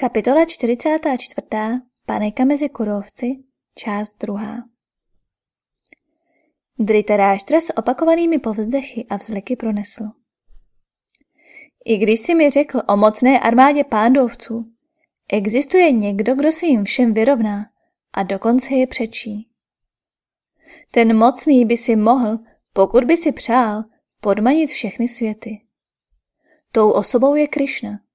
Kapitola 44. Panika mezi kurovci, část druhá. Dritaráštra s opakovanými povzdechy a vzleky pronesl. I když si mi řekl o mocné armádě pándovců, existuje někdo, kdo se jim všem vyrovná a dokonce je přečí. Ten mocný by si mohl, pokud by si přál, podmanit všechny světy. Tou osobou je Krišna.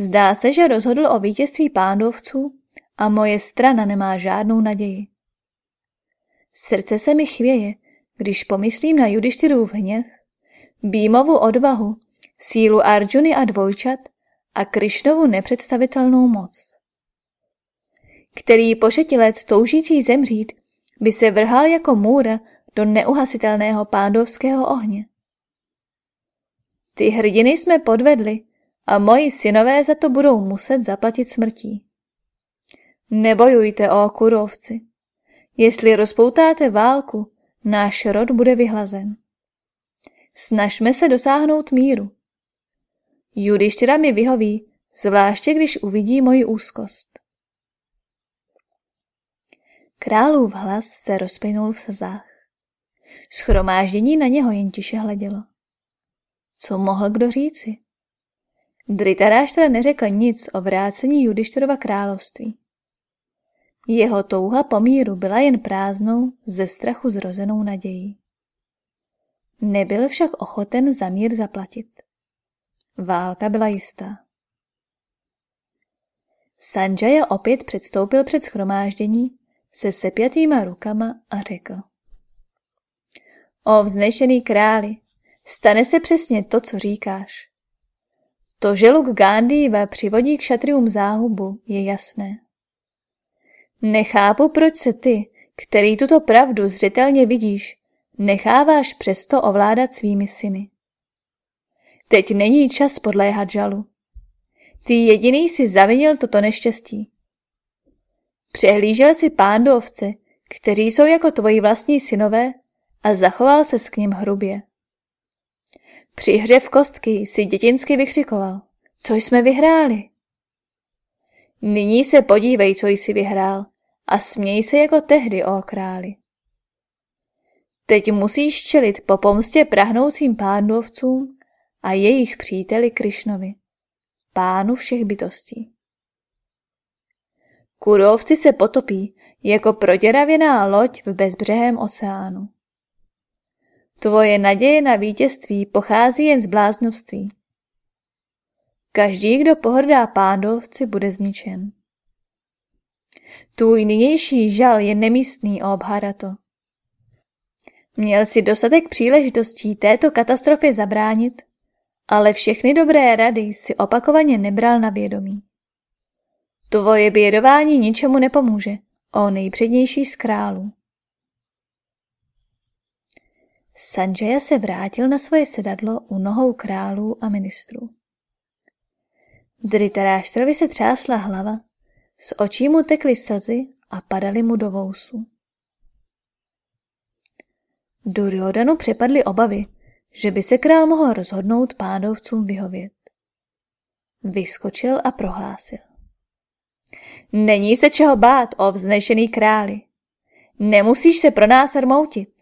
Zdá se, že rozhodl o vítězství pándovců a moje strana nemá žádnou naději. Srdce se mi chvěje, když pomyslím na Judištyrův hněv, Bímovu odvahu, sílu Arjuny a dvojčat a Krišnovu nepředstavitelnou moc. Který pošetilec toužící zemřít by se vrhal jako můra do neuhasitelného pándovského ohně. Ty hrdiny jsme podvedli a moji synové za to budou muset zaplatit smrtí. Nebojujte, o kurovci. Jestli rozpoutáte válku, náš rod bude vyhlazen. Snažme se dosáhnout míru. Judištěra mi vyhoví, zvláště když uvidí moji úzkost. Králův hlas se rozplynul v slzách. Schromáždění na něho jen tiše hledělo. Co mohl kdo říci? Dritaráštra neřekl nic o vrácení Judištorova království. Jeho touha po míru byla jen prázdnou, ze strachu zrozenou nadějí. Nebyl však ochoten za mír zaplatit. Válka byla jistá. Sanjaya opět předstoupil před schromáždění se sepjatýma rukama a řekl. O vznešený králi, stane se přesně to, co říkáš. To, že luk Gandhiva přivodí k šatrium záhubu, je jasné. Nechápu, proč se ty, který tuto pravdu zřetelně vidíš, necháváš přesto ovládat svými syny. Teď není čas podléhat žalu. Ty jediný si zavinil toto neštěstí. Přehlížel si pándovce, kteří jsou jako tvoji vlastní synové a zachoval se s k ním hrubě. Při hře v kostky si dětinsky vykřikoval, co jsme vyhráli. Nyní se podívej, co jsi vyhrál a směj se jako tehdy, o králi. Teď musíš čelit po pomstě prahnoucím pándovcům a jejich příteli Krišnovi, pánu všech bytostí. Kurovci se potopí jako proděravěná loď v bezbřehém oceánu. Tvoje naděje na vítězství pochází jen z bláznovství. Každý, kdo pohrdá pándovci, bude zničen. Tvůj nynější žal je nemístný, o Bharato. Měl si dostatek příležitostí této katastrofě zabránit, ale všechny dobré rady si opakovaně nebral na vědomí. Tvoje bědování ničemu nepomůže, o nejpřednější z králů. Sanjaya se vrátil na svoje sedadlo u nohou králů a ministrů. Dritaráštrovi se třásla hlava, z očí mu tekly slzy a padaly mu do vousu. Duryodanu přepadly obavy, že by se král mohl rozhodnout pádovcům vyhovět. Vyskočil a prohlásil. Není se čeho bát, o vznešený králi. Nemusíš se pro nás rmoutit.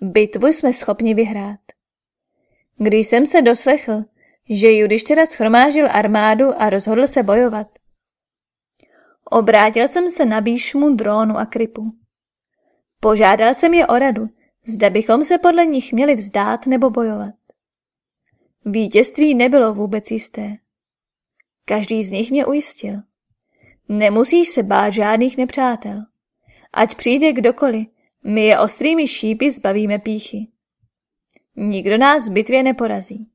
Bitvu jsme schopni vyhrát. Když jsem se doslechl, že Judištěra schromážil armádu a rozhodl se bojovat, obrátil jsem se na Bíšmu, Drónu a Kripu. Požádal jsem je o radu, zda bychom se podle nich měli vzdát nebo bojovat. Vítězství nebylo vůbec jisté. Každý z nich mě ujistil. Nemusíš se bát žádných nepřátel. Ať přijde kdokoliv, my je ostrými šípy zbavíme píchy. Nikdo nás v bitvě neporazí.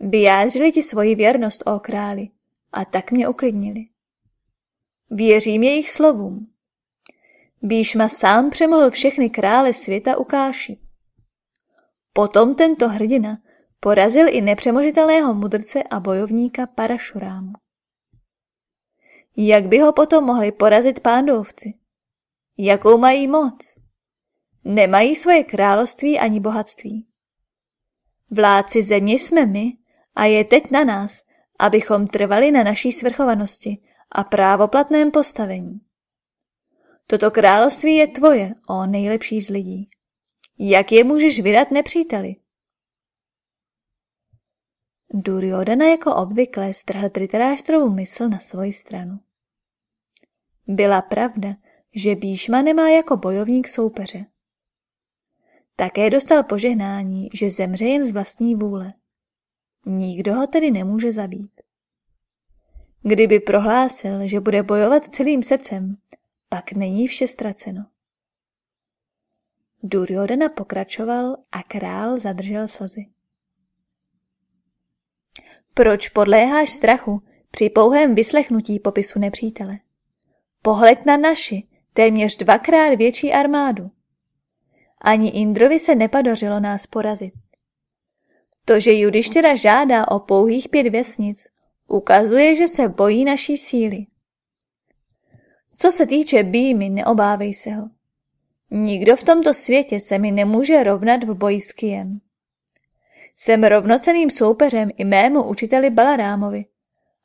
Vyjádřili ti svoji věrnost, o králi, a tak mě uklidnili. Věřím jejich slovům. Bíšma sám přemohl všechny krále světa u káši. Potom tento hrdina porazil i nepřemožitelného mudrce a bojovníka Parašurámu. Jak by ho potom mohli porazit pándovci? Jakou mají moc? Nemají svoje království ani bohatství. Vládci země jsme my a je teď na nás, abychom trvali na naší svrchovanosti a právoplatném postavení. Toto království je tvoje, o nejlepší z lidí. Jak je můžeš vydat nepříteli? Duryodhana jako obvykle strhl Dhritarashtrovu mysl na svoji stranu. Byla pravda, že Bíšma nemá jako bojovník soupeře. Také dostal požehnání, že zemře jen z vlastní vůle. Nikdo ho tedy nemůže zabít. Kdyby prohlásil, že bude bojovat celým srdcem, pak není vše ztraceno. Duryodhana pokračoval a král zadržel slzy. Proč podléháš strachu při pouhém vyslechnutí popisu nepřítele? Pohled na naši, téměř dvakrát větší armádu. Ani Indrovi se nepadořilo nás porazit. To, že Judištěra žádá o pouhých pět vesnic, ukazuje, že se bojí naší síly. Co se týče Býmy, neobávej se ho. Nikdo v tomto světě se mi nemůže rovnat v boji s Kijem. Jsem rovnoceným soupeřem i mému učiteli Balarámovi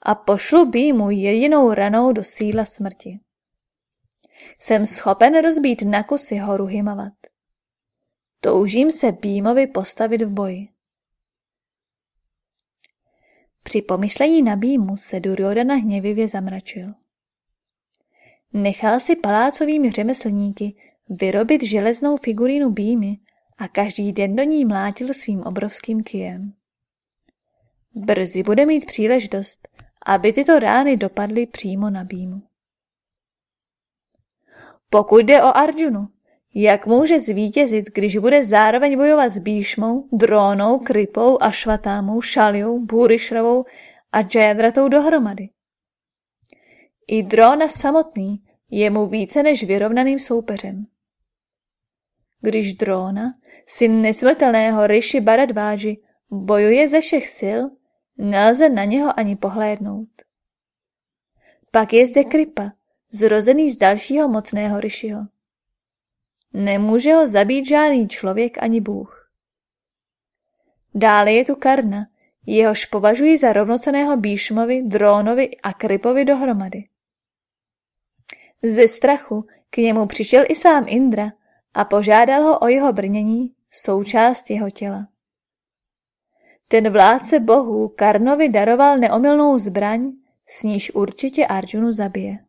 a pošlu Býmu jedinou ranou do síla smrti. Jsem schopen rozbít na kusy horu Himavat. Toužím se Bímovi postavit v boji. Při pomyšlení na Bímu se Duryodhana hněvivě zamračil. Nechal si palácovými řemeslníky vyrobit železnou figurínu Bímy a každý den do ní mlátil svým obrovským kijem. Brzy bude mít příležitost, aby tyto rány dopadly přímo na Bímu. Pokud jde o Arjunu, jak může zvítězit, když bude zároveň bojovat s Bíšmou, Drónou, Kripou, Ašvatámou, Šaliou, Bůryšrovou a Jayadratou dohromady? I Drona samotný je mu více než vyrovnaným soupeřem. Když Drona, syn nesletelného Rishi Baradváži, bojuje ze všech sil, nelze na něho ani pohlédnout. Pak je zde Kripa, zrozený z dalšího mocného Rishiho. Nemůže ho zabít žádný člověk ani Bůh. Dále je tu Karna, jehož považují za rovnoceného Bíšmovi, Drónovi a Kripovi dohromady. Ze strachu k němu přišel i sám Indra a požádal ho o jeho brnění, součást jeho těla. Ten vládce bohů Karnovi daroval neomylnou zbraň, s níž určitě Arjunu zabije.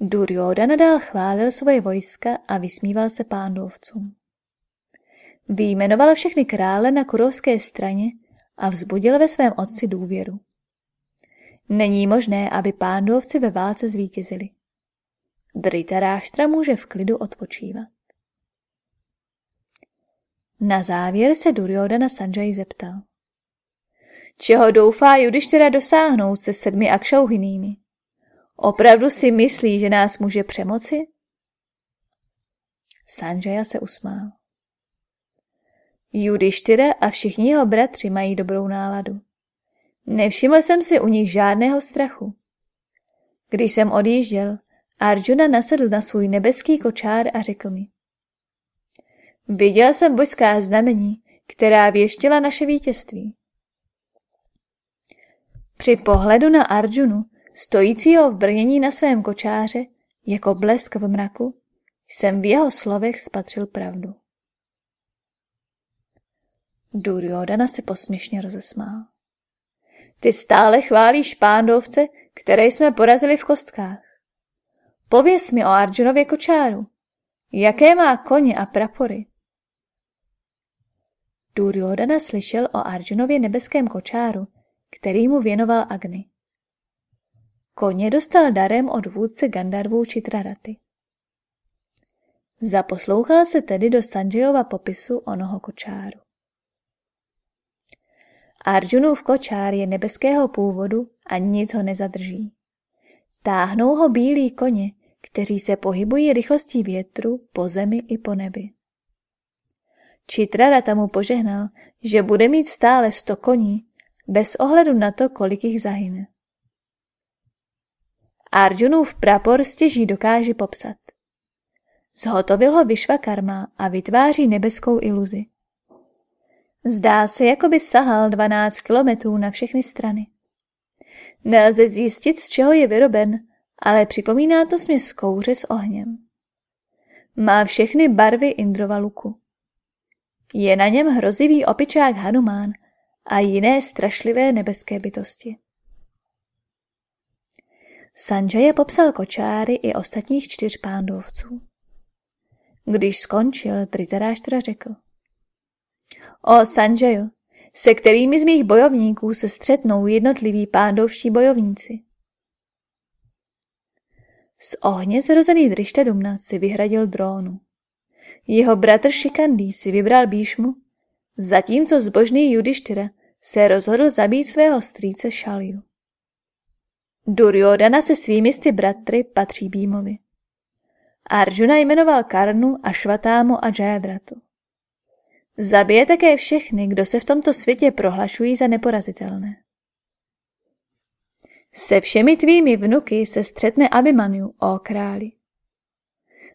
Duryodhana dál chválil svoje vojska a vysmíval se pándovcům. Vyjmenoval všechny krále na kurovské straně a vzbudil ve svém otci důvěru. Není možné, aby pándovci ve válce zvítězili. Dritaráštra může v klidu odpočívat. Na závěr se Duryodhana Sanjay zeptal. Čeho doufá Judištěra dosáhnout se sedmi akšauhinými? Opravdu si myslí, že nás může přemoci? Sanjaya se usmál. Judištyra a všichni jeho bratři mají dobrou náladu. Nevšiml jsem si u nich žádného strachu. Když jsem odjížděl, Arjuna nasedl na svůj nebeský kočár a řekl mi. Viděl jsem božská znamení, která věštila naše vítězství. Při pohledu na Arjunu stojícího v brnění na svém kočáře, jako blesk v mraku, jsem v jeho slovech spatřil pravdu. Duryodhana se posměšně rozesmál. Ty stále chválíš pándovce, které jsme porazili v kostkách. Pověz mi o Arjunově kočáru. Jaké má koně a prapory? Duryodhana slyšel o Arjunově nebeském kočáru, který mu věnoval Agni. Koně dostal darem od vůdce Gandarvů Čitraraty. Zaposlouchal se tedy do Sanjayova popisu onoho kočáru. Arjunův kočár je nebeského původu a nic ho nezadrží. Táhnou ho bílí koně, kteří se pohybují rychlostí větru po zemi i po nebi. Čitrarata mu požehnal, že bude mít stále sto koní, bez ohledu na to, kolik jich zahyne. Arjunův prapor stěží dokáže popsat. Zhotovil ho Karma a vytváří nebeskou iluzi. Zdá se, jako by sahal 12 kilometrů na všechny strany. Nelze zjistit, z čeho je vyroben, ale připomíná to směs kouře s ohněm. Má všechny barvy Indrova luku. Je na něm hrozivý opičák Hanumán a jiné strašlivé nebeské bytosti. Sanjaya popsal kočáry i ostatních čtyř pándovců. Když skončil, Tritaráštra řekl. O Sanjayo, se kterými z mých bojovníků se střetnou jednotliví pándovští bojovníci. Z ohně zrozený Drištadumna si vyhradil drónu. Jeho bratr Šikandý si vybral Bíšmu, zatímco zbožný Judištyra se rozhodl zabít svého strýce Šaliu. Duryodana se svými sty bratry patří Bímovi. Arjuna jmenoval Karnu a Švatámu a Jayadratu. Zabije také všechny, kdo se v tomto světě prohlašují za neporazitelné. Se všemi tvými vnuky se střetne Abhimanyu, o králi.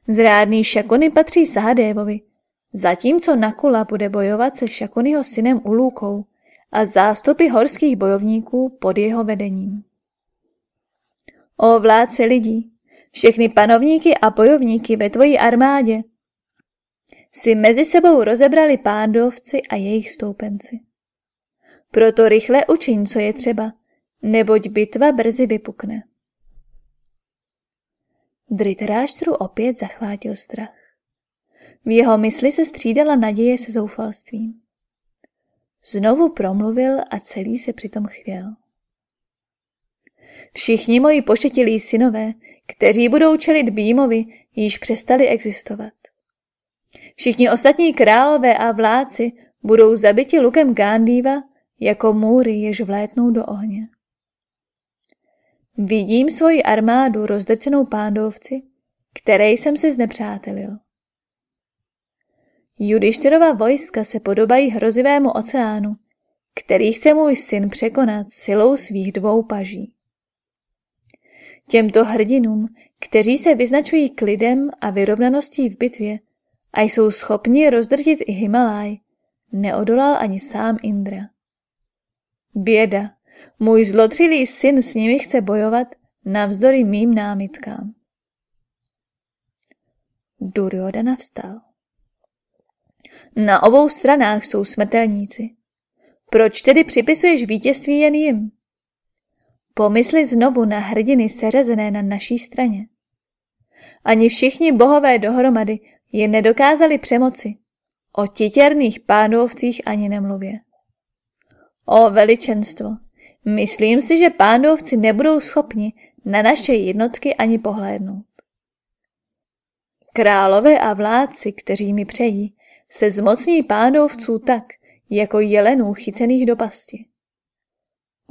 Zrádný Šakuny patří Sahadévovi, zatímco Nakula bude bojovat se Šakunyho synem Ulůkou a zástupy horských bojovníků pod jeho vedením. O vládce lidí, všechny panovníky a bojovníky ve tvojí armádě si mezi sebou rozebrali pándovci a jejich stoupenci. Proto rychle učiň, co je třeba, neboť bitva brzy vypukne. Dritaráštru opět zachvátil strach. V jeho mysli se střídala naděje se zoufalstvím. Znovu promluvil a celý se přitom chvěl. Všichni moji pošetilí synové, kteří budou čelit Bímovi, již přestali existovat. Všichni ostatní králové a vládci budou zabiti lukem Gandhiva jako můry, jež vlétnou do ohně. Vidím svoji armádu rozdrcenou pándovci, které jsem si znepřátelil. Judištyrova vojska se podobají hrozivému oceánu, který chce můj syn překonat silou svých dvou paží. Těmto hrdinům, kteří se vyznačují klidem a vyrovnaností v bitvě a jsou schopni rozdrtit i Himalaj, neodolal ani sám Indra. Běda, můj zlotřilý syn s nimi chce bojovat navzdory mým námitkám. Duryodhana vstal. Na obou stranách jsou smrtelníci. Proč tedy připisuješ vítězství jen jim? Pomysli znovu na hrdiny seřezené na naší straně. Ani všichni bohové dohromady je nedokázali přemoci. O titěrných pánovcích ani nemluvě. O veličenstvo, myslím si, že pánovci nebudou schopni na naše jednotky ani pohlédnout. Králové a vládci, kteří mi přejí, se zmocní pánovců tak, jako jelenů chycených do pasti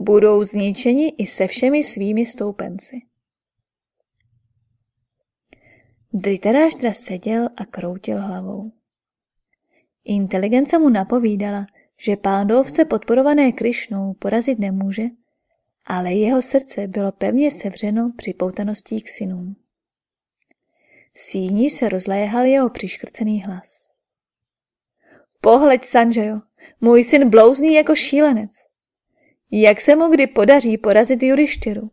budou zničeni i se všemi svými stoupenci. Dritaráštra seděl a kroutil hlavou. Inteligence mu napovídala, že pándovce podporované Krišnou porazit nemůže, ale jeho srdce bylo pevně sevřeno připoutanosti k synům. Síní se rozléhal jeho přiškrcený hlas. Pohleď, Sanjayo, můj syn blouzní jako šílenec. Jak se mu kdy podaří porazit Judištyru?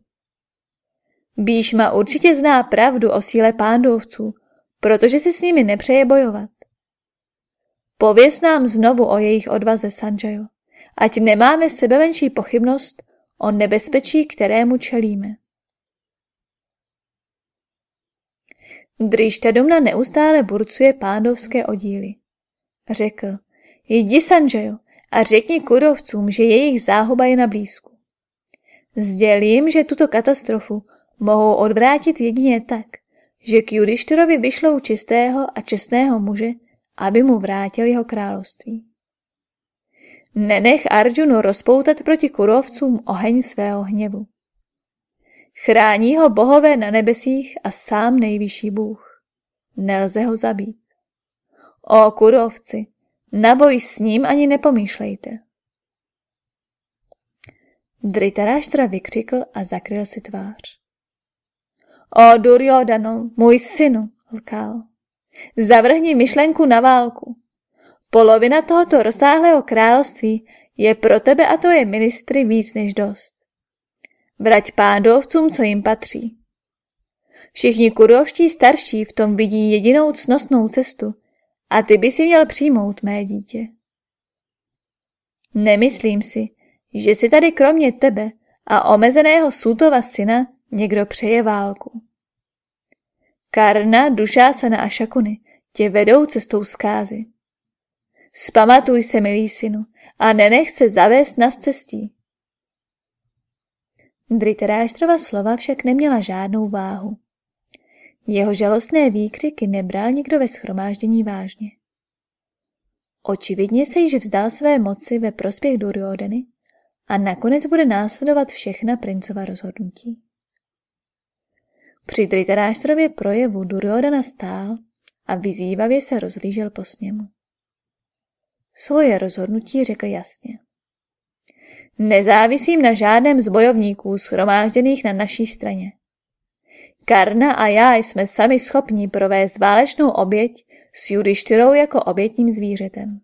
Bíšma určitě zná pravdu o síle pándovců, protože si s nimi nepřeje bojovat. Pověz nám znovu o jejich odvaze, Sanjayo, ať nemáme sebe menší pochybnost o nebezpečí, kterému čelíme. Drištadumna neustále burcuje pándovské oddíly. Řekl, jdi Sanjayo, a řekni kurovcům, že jejich záhuba je na blízku. Sdělím, že tuto katastrofu mohou odvrátit jedině tak, že k Judištyrovi vyšlou čistého a čestného muže, aby mu vrátil jeho království. Nenech Arjunu rozpoutat proti kurovcům oheň svého hněvu. Chrání ho bohové na nebesích a sám nejvyšší Bůh. Nelze ho zabít. O kurovci, na boj s ním ani nepomýšlejte. Dritaráštra vykřikl a zakryl si tvář. O Duryodano, můj synu, lkal, zavrhni myšlenku na válku. Polovina tohoto rozsáhlého království je pro tebe a tvoje ministry víc než dost. Vrať pándovcům, co jim patří. Všichni kurovští starší v tom vidí jedinou cnostnou cestu a ty by si měl přijmout mé dítě. Nemyslím si, že si tady kromě tebe a omezeného Sůtova syna někdo přeje válku. Karna, Dušásana a Šakuny tě vedou cestou zkázy. Spamatuj se, milý synu, a nenech se zavést na cestí. Dritaráštrova slova však neměla žádnou váhu. Jeho žalostné výkřiky nebral nikdo ve schromáždění vážně. Očividně se již vzdal své moci ve prospěch Duryodeny a nakonec bude následovat všechna princova rozhodnutí. Při Dritaráštrově projevu Duryodhana stál a vyzývavě se rozlížel po sněmu. Svoje rozhodnutí řekl jasně. Nezávisím na žádném z bojovníků schromážděných na naší straně. Karna a já jsme sami schopni provést válečnou oběť s Judištyrou jako obětním zvířetem.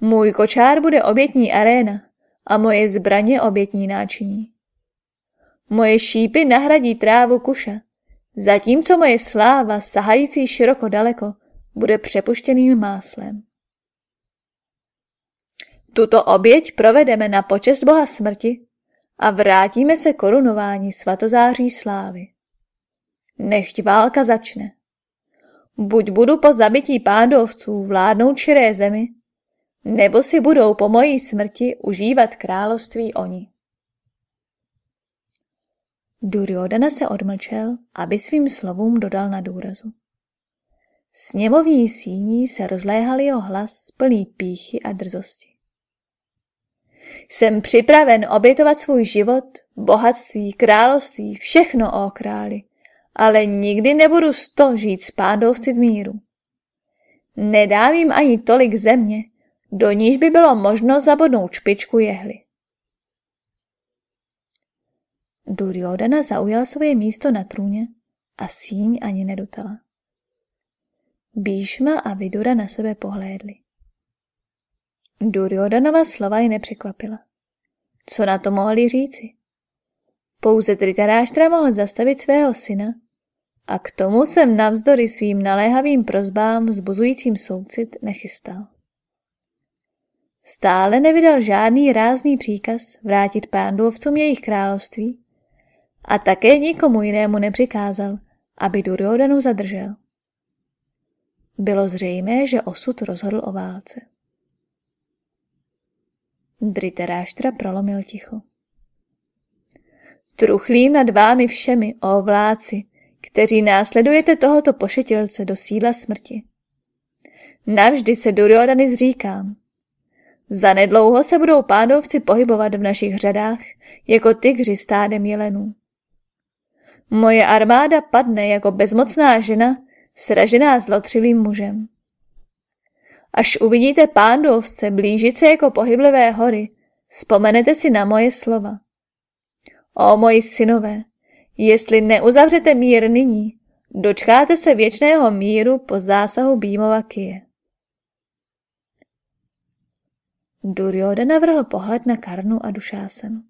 Můj kočár bude obětní aréna a moje zbraně obětní náčiní. Moje šípy nahradí trávu kuša, zatímco moje sláva, sahající široko daleko, bude přepuštěným máslem. Tuto oběť provedeme na počest Boha smrti a vrátíme se korunování svatozáří slávy. Nechť válka začne. Buď budu po zabití pádovců vládnout širé zemi, nebo si budou po mojí smrti užívat království oni. Duryodhana se odmlčel, aby svým slovům dodal na důrazu. Sněmovní síní se rozléhal jeho hlas plný píchy a drzosti. Jsem připraven obětovat svůj život, bohatství, království, všechno o králi, ale nikdy nebudu sto žít s pádovci v míru. Nedám jim ani tolik země, do níž by bylo možno zabodnout špičku jehly. Duryodhana zaujal svoje místo na trůně a síň ani nedutala. Bíšma a Vidura na sebe pohlédli. Duryodhanova slova ji nepřekvapila. Co na to mohli říci? Pouze Tritaráštra mohl zastavit svého syna a k tomu jsem navzdory svým naléhavým prozbám vzbuzujícím soucit nechystal. Stále nevydal žádný rázný příkaz vrátit pándovcům jejich království a také nikomu jinému nepřikázal, aby Duryodhanu zadržel. Bylo zřejmé, že osud rozhodl o válce. Dritaráštra prolomil ticho. Truchlím nad vámi všemi, o vláci, kteří následujete tohoto pošetilce do síla smrti. Navždy se Duryodhany zříkám. Zanedlouho se budou pádovci pohybovat v našich řadách, jako tygři stádem jelenů. Moje armáda padne jako bezmocná žena, sražená zlotřilým mužem. Až uvidíte pándovce blížit se jako pohyblivé hory, vzpomenete si na moje slova. O moji synové, jestli neuzavřete mír nyní, dočkáte se věčného míru po zásahu Bímova kije. Duryoda navrhl pohled na Karnu a Dušásenu.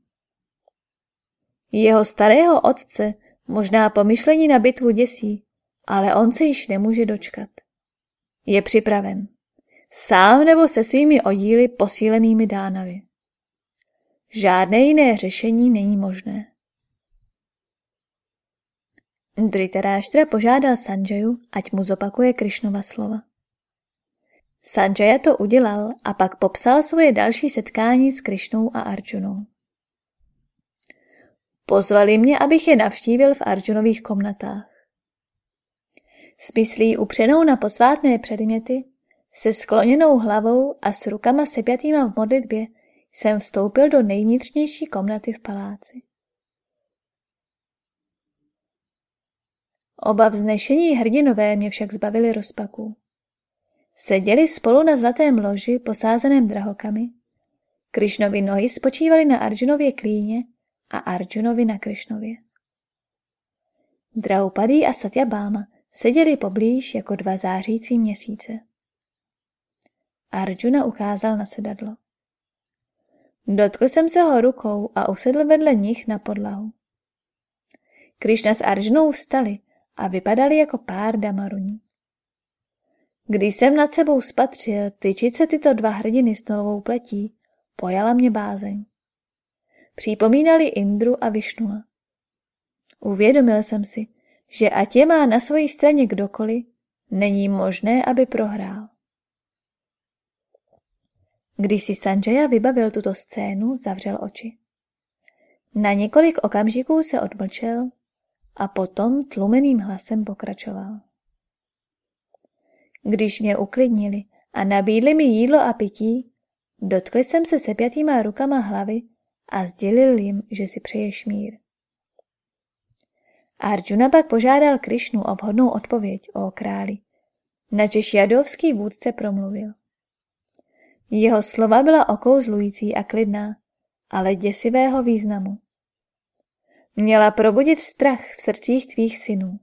Jeho starého otce možná pomyšlení na bitvu děsí, ale on se již nemůže dočkat. Je připraven. Sám nebo se svými oddíly posílenými dánavy. Žádné jiné řešení není možné. Dritaráštra požádal Sanjayu, ať mu zopakuje Krišnova slova. Sanjaya to udělal a pak popsal svoje další setkání s Krišnou a Arjunou. Pozvali mě, abych je navštívil v Arjunových komnatách. S myslí upřenou na posvátné předměty, se skloněnou hlavou a s rukama sepjatýma v modlitbě jsem vstoupil do nejvnitřnější komnaty v paláci. Oba vznešení hrdinové mě však zbavili rozpaků. Seděli spolu na zlatém loži posázeném drahokami. Krišnovi nohy spočívaly na Arjunově klíně a Arjunovi na Krišnově. Draupadý a Satyabáma seděli poblíž jako dva zářící měsíce. Arjuna ukázal na sedadlo. Dotkl jsem se ho rukou a usedl vedle nich na podlahu. Krišna s Arjunou vstali a vypadali jako pár damaruní. Když jsem nad sebou spatřil tyčit se tyto dva hrdiny s novou pletí, pojala mě bázeň. Připomínali Indru a Višnua. Uvědomil jsem si, že ať je má na své straně kdokoliv, není možné, aby prohrál. Když si Sanjaya vybavil tuto scénu, zavřel oči. Na několik okamžiků se odmlčel a potom tlumeným hlasem pokračoval. Když mě uklidnili a nabídli mi jídlo a pití, dotkl jsem se sepjatýma rukama hlavy a sdělil jim, že si přeješ mír. Arjuna pak požádal Krišnu o vhodnou odpověď o králi, načež jadovský vůdce promluvil. Jeho slova byla okouzlující a klidná, ale děsivého významu. Měla probudit strach v srdcích tvých synů.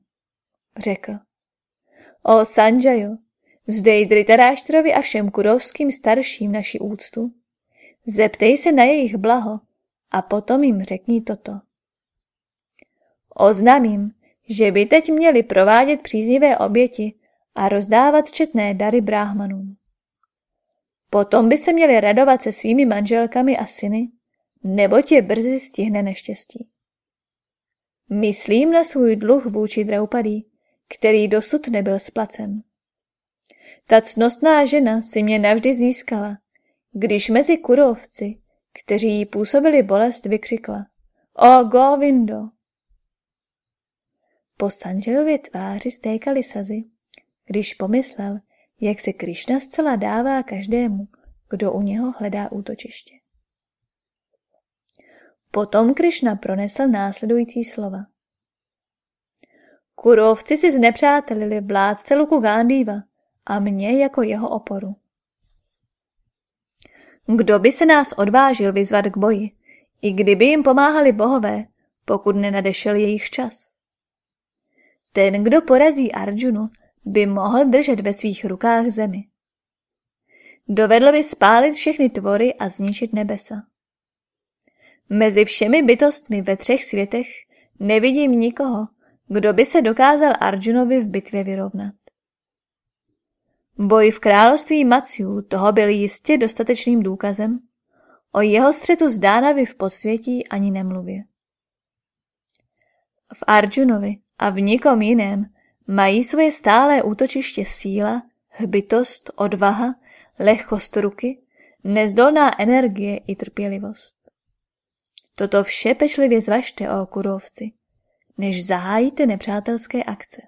Řekl. O Sanjayo, vzdej Dritaráštrovi a všem kurovským starším naši úctu. Zeptej se na jejich blaho a potom jim řekni toto. Oznamím, že by teď měli provádět příznivé oběti a rozdávat četné dary bráhmanům. Potom by se měli radovat se svými manželkami a syny, nebo tě brzy stihne neštěstí. Myslím na svůj dluh vůči Draupadí, který dosud nebyl splacen. Ta cnostná žena si mě navždy získala, když mezi kurovci, kteří jí působili bolest, vykřikla O Govindo! Po Sanjayově tváři stékaly sazy, když pomyslel, jak se Krišna zcela dává každému, kdo u něho hledá útočiště. Potom Krišna pronesl následující slova. Kurovci si znepřátelili vládce Luku Gandhiva a mě jako jeho oporu. Kdo by se nás odvážil vyzvat k boji, i kdyby jim pomáhali bohové, pokud nenadešel jejich čas? Ten, kdo porazí Arjunu, by mohl držet ve svých rukách zemi. Dovedl by spálit všechny tvory a zničit nebesa. Mezi všemi bytostmi ve třech světech nevidím nikoho, kdo by se dokázal Arjunovi v bitvě vyrovnat. Boj v království Maciů toho byl jistě dostatečným důkazem, o jeho střetu s Dánavy v podsvětí ani nemluvě. V Arjunovi a v nikom jiném mají svoje stálé útočiště síla, hbitost, odvaha, lehkost ruky, nezdolná energie i trpělivost. Toto vše pečlivě zvažte o kurovci, než zahájíte nepřátelské akce.